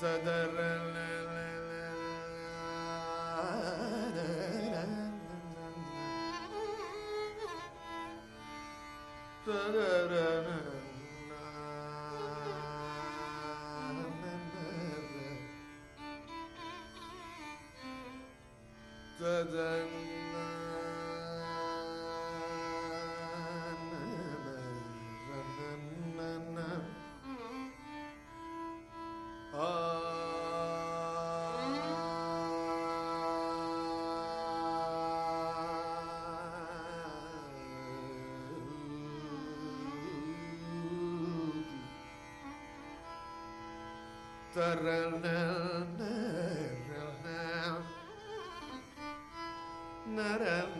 da da na na na na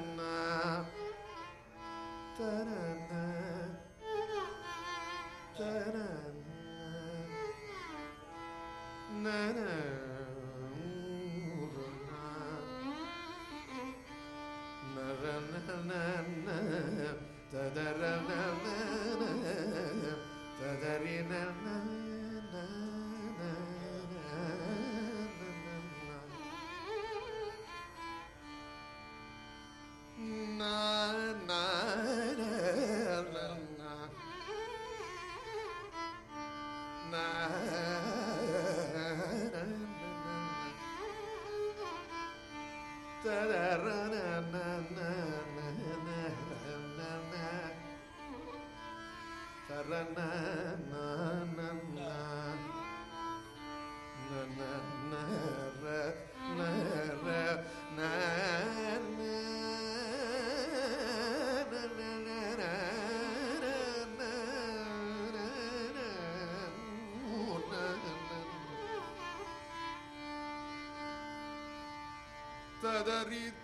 The read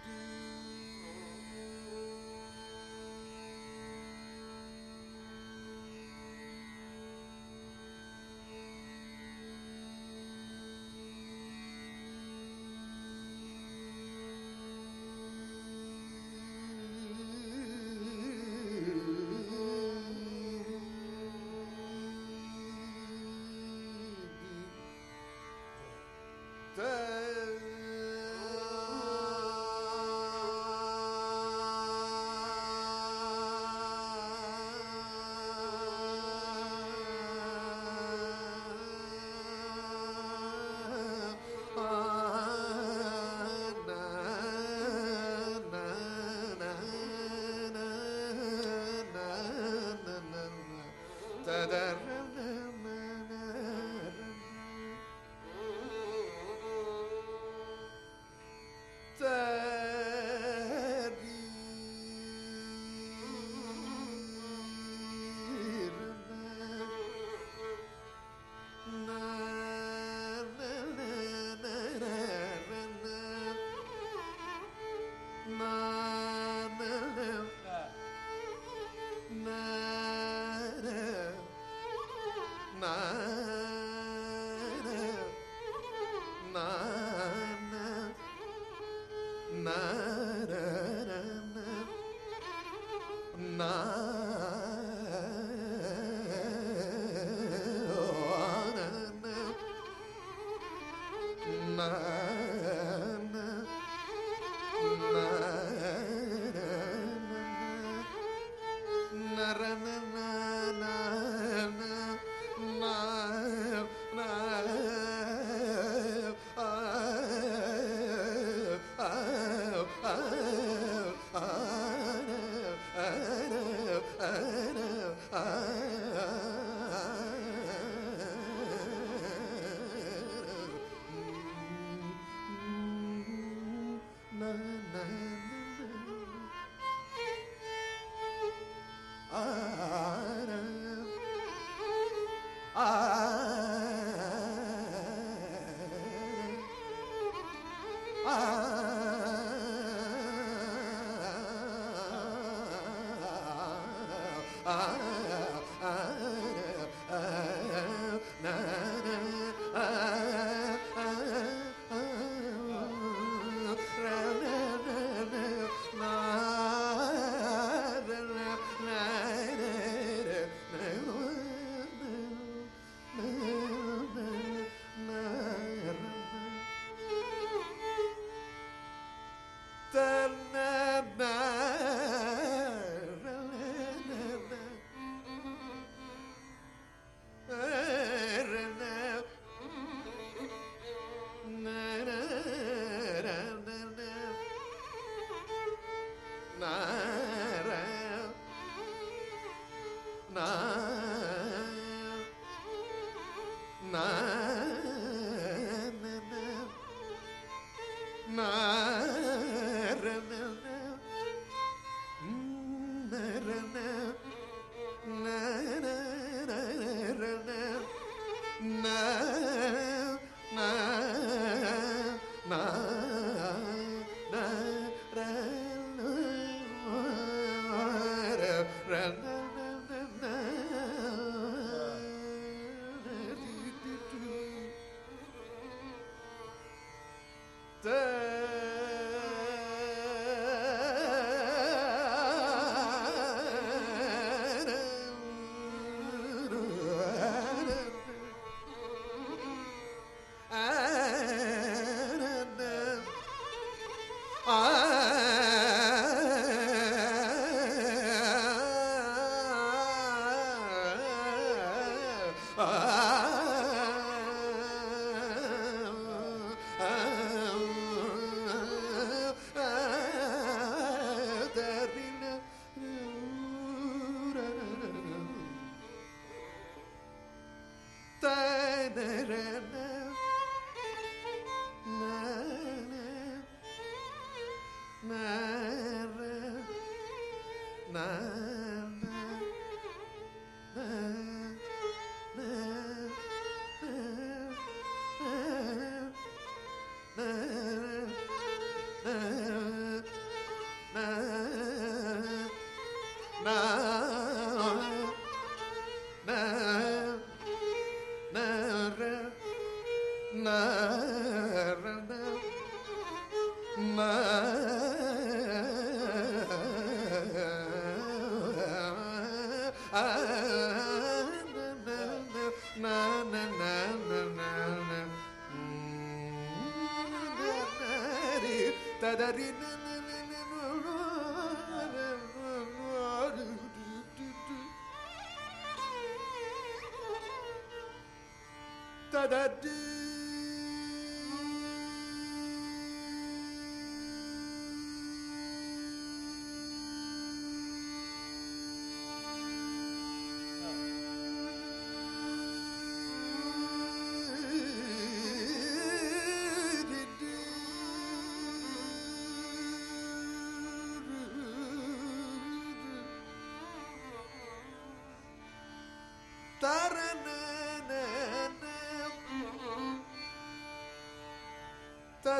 why.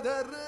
Re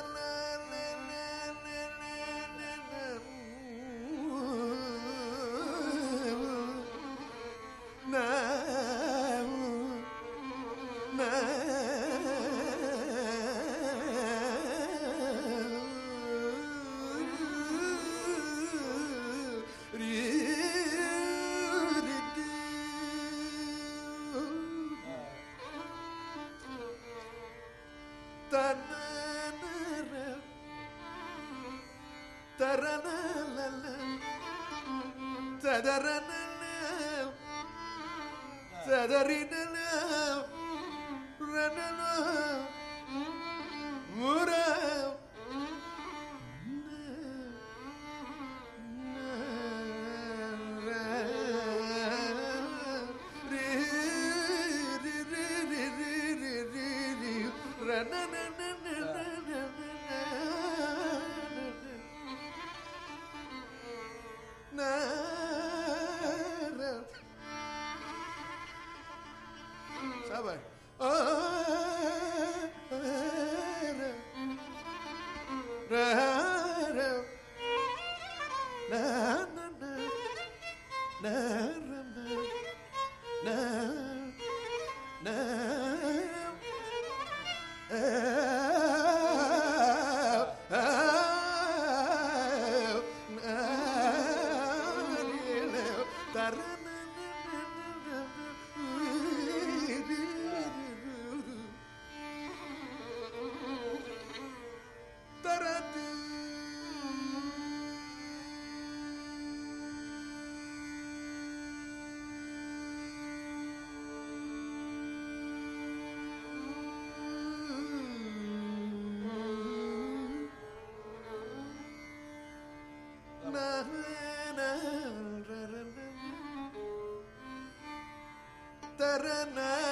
ne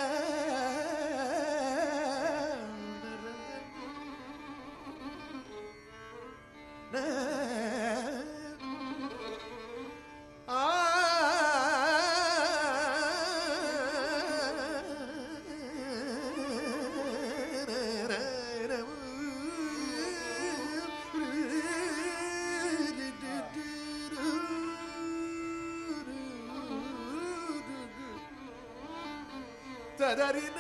da da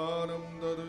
ஆனந்தரு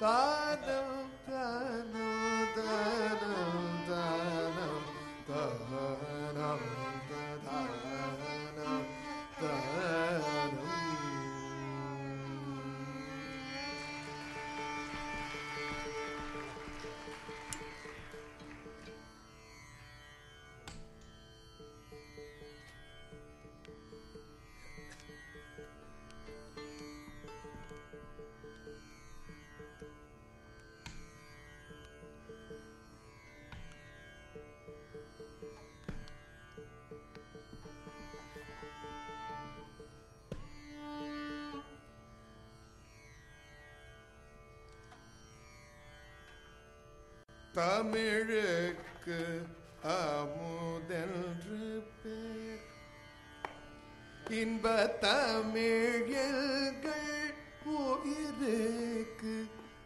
ਤਾਦਮ தமிழுக்கு அமுதென்று பேர் இன்ப தமிழ்கள் உயிருக்கு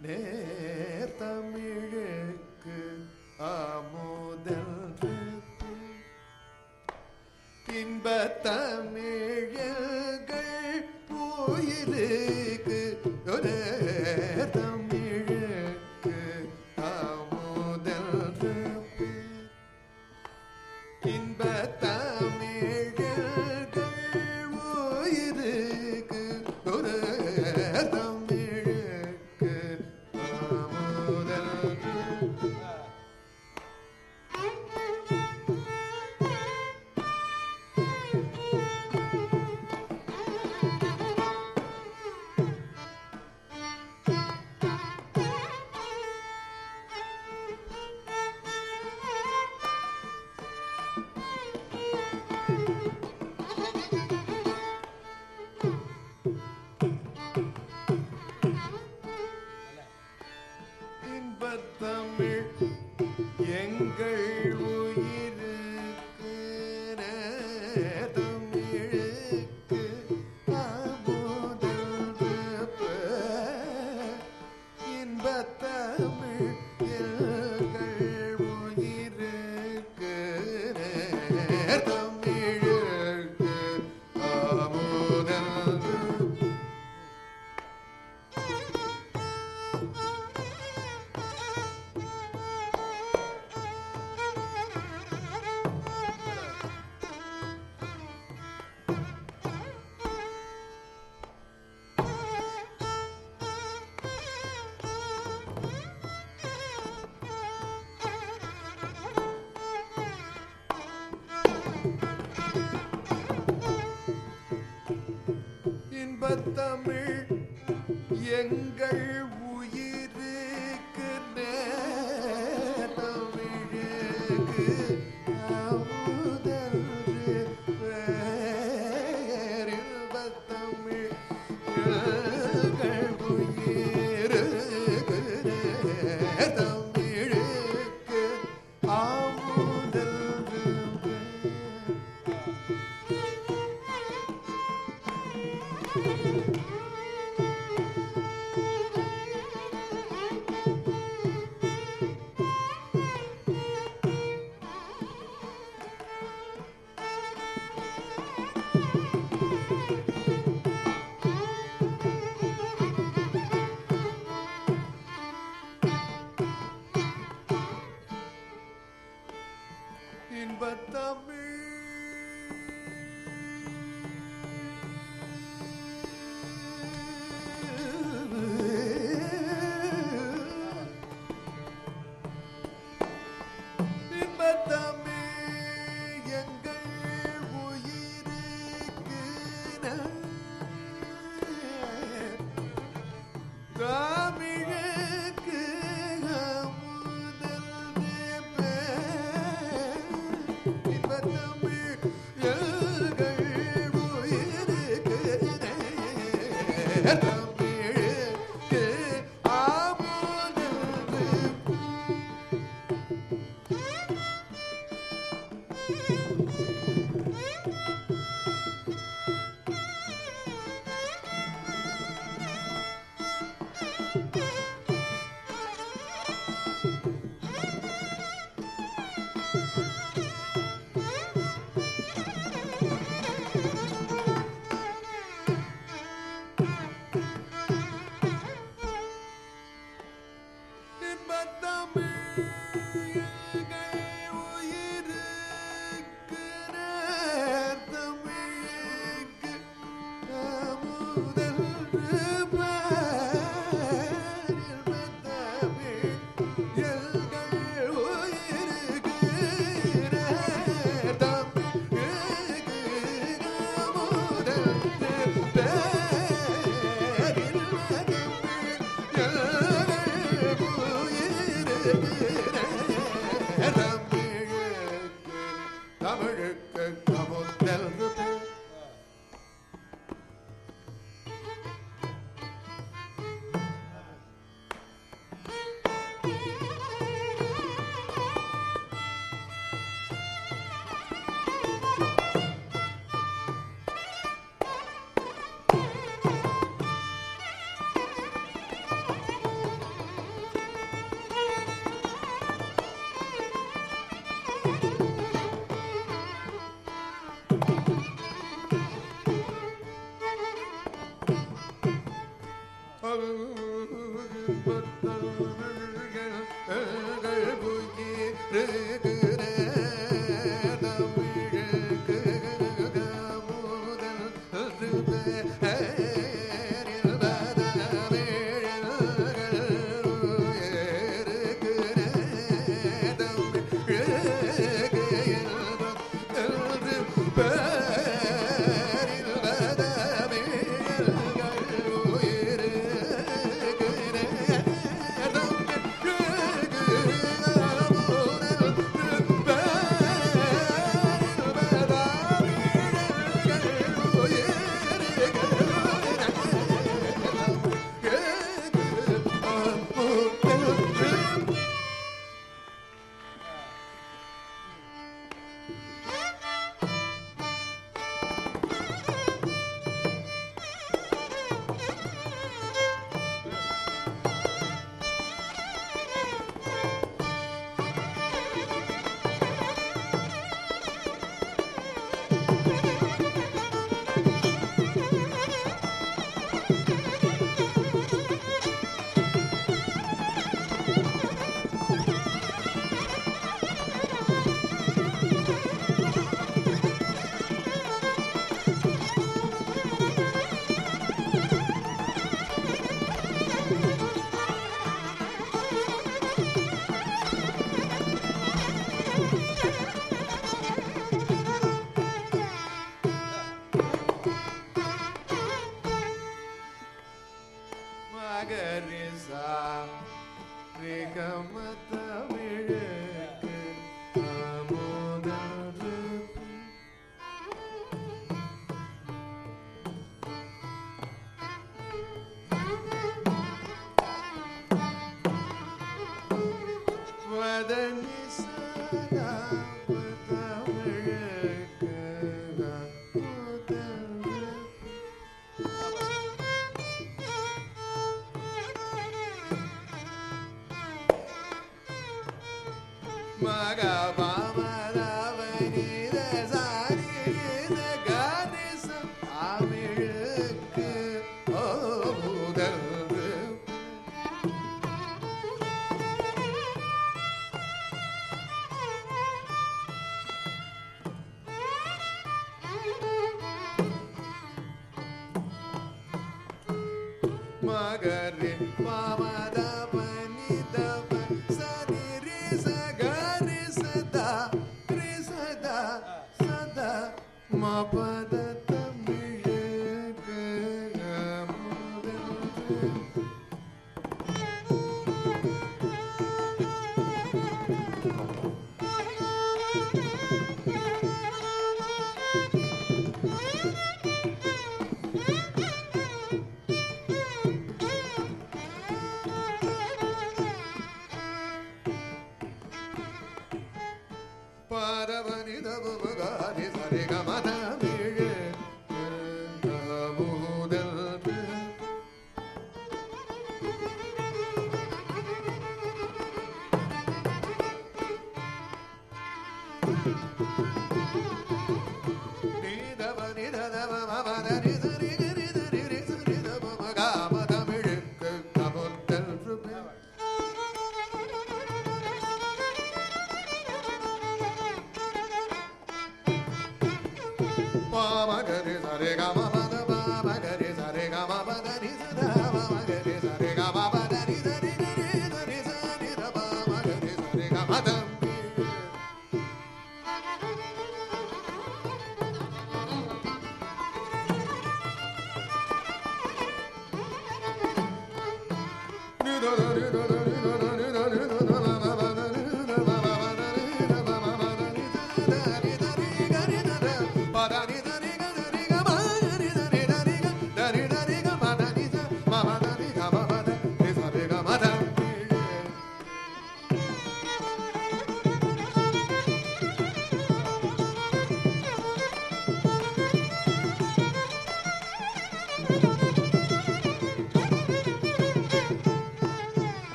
நேர் தமிழுக்கு அமுதென்று பேர் இன்ப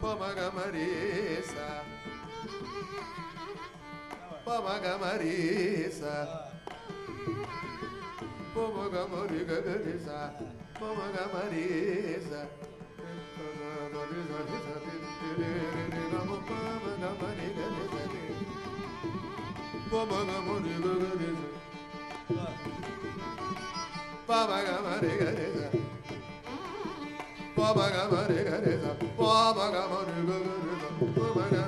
Pamagamariza. Pamagamariza. Pamagamariza. Pamagamariza. Pamagamariza. Pamagamariza ba ga ma re ga re ga. Wa ba ga ma re ga ga re ga ma ga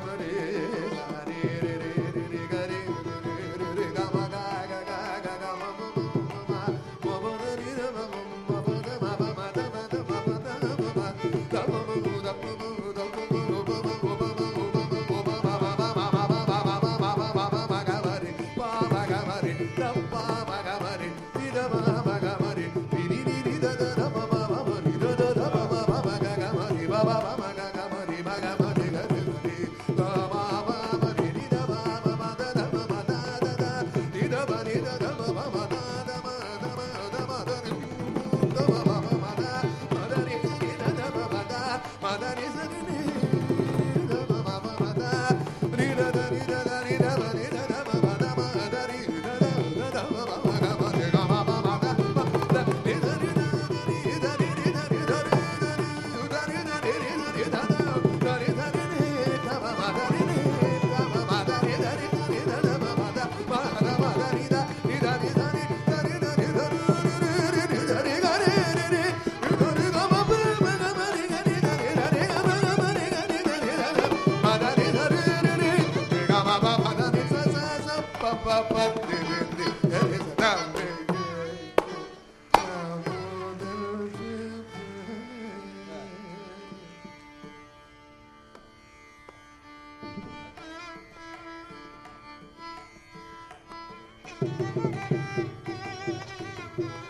Thank you.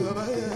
يا بهاء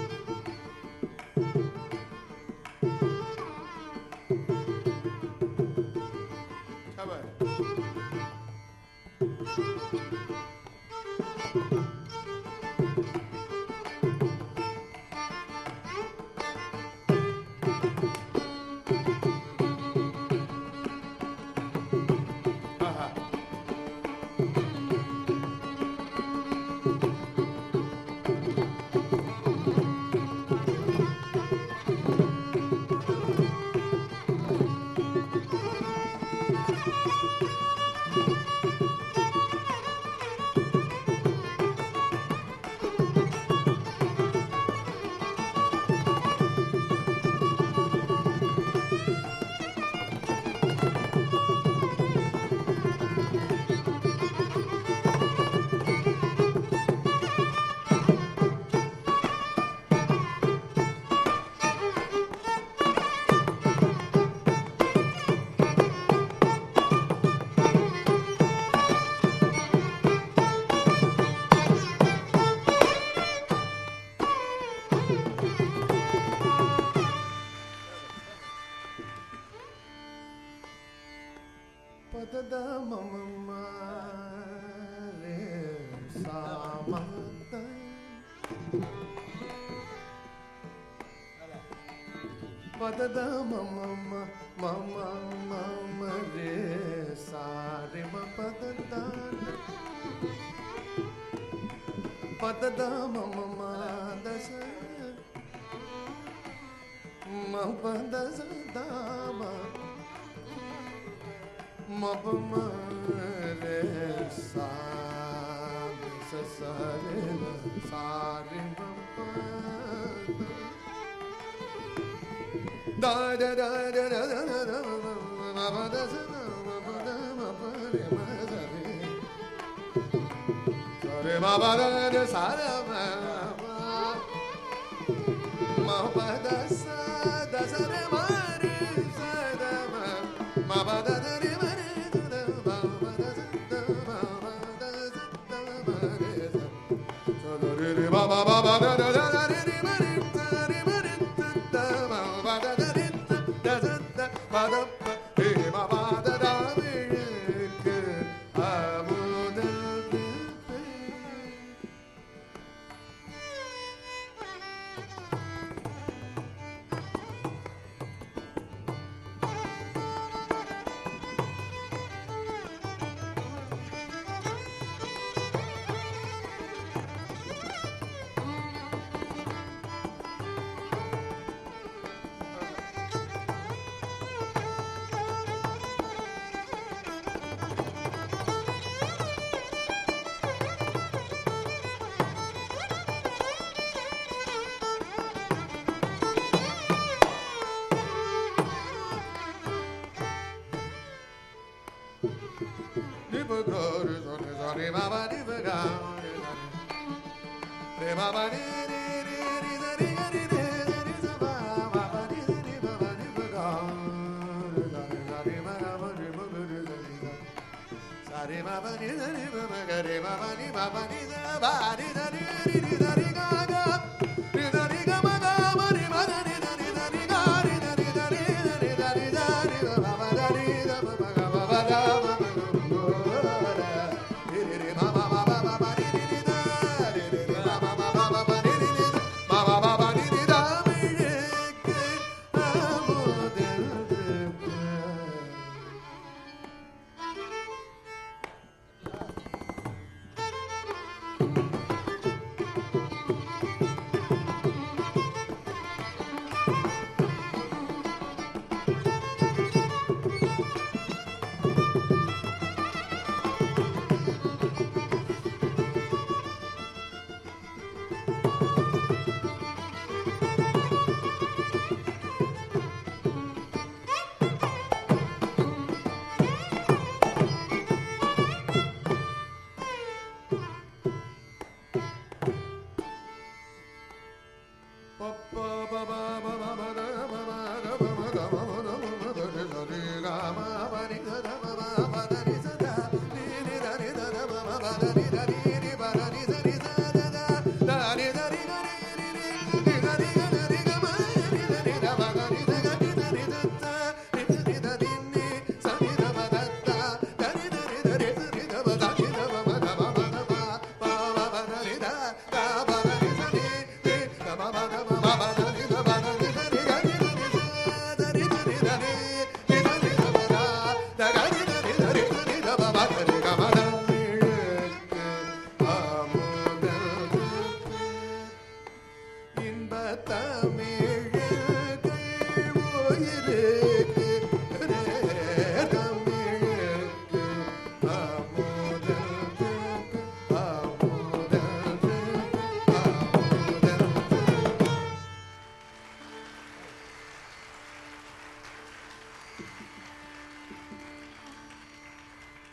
ಪದದ ಮಮ ಮಮ ಮಮ ರೇ ಸಾರಿ ಮ ಪದದ ಪದದ ಮಮ ಮಾದಸ ಮ ಪದಸ ದಾಮ ಮಪ ಮ ರೇ ಸಾರಿ ಸಾರಿ ಸಾರಿ ಮ ba ba ba ba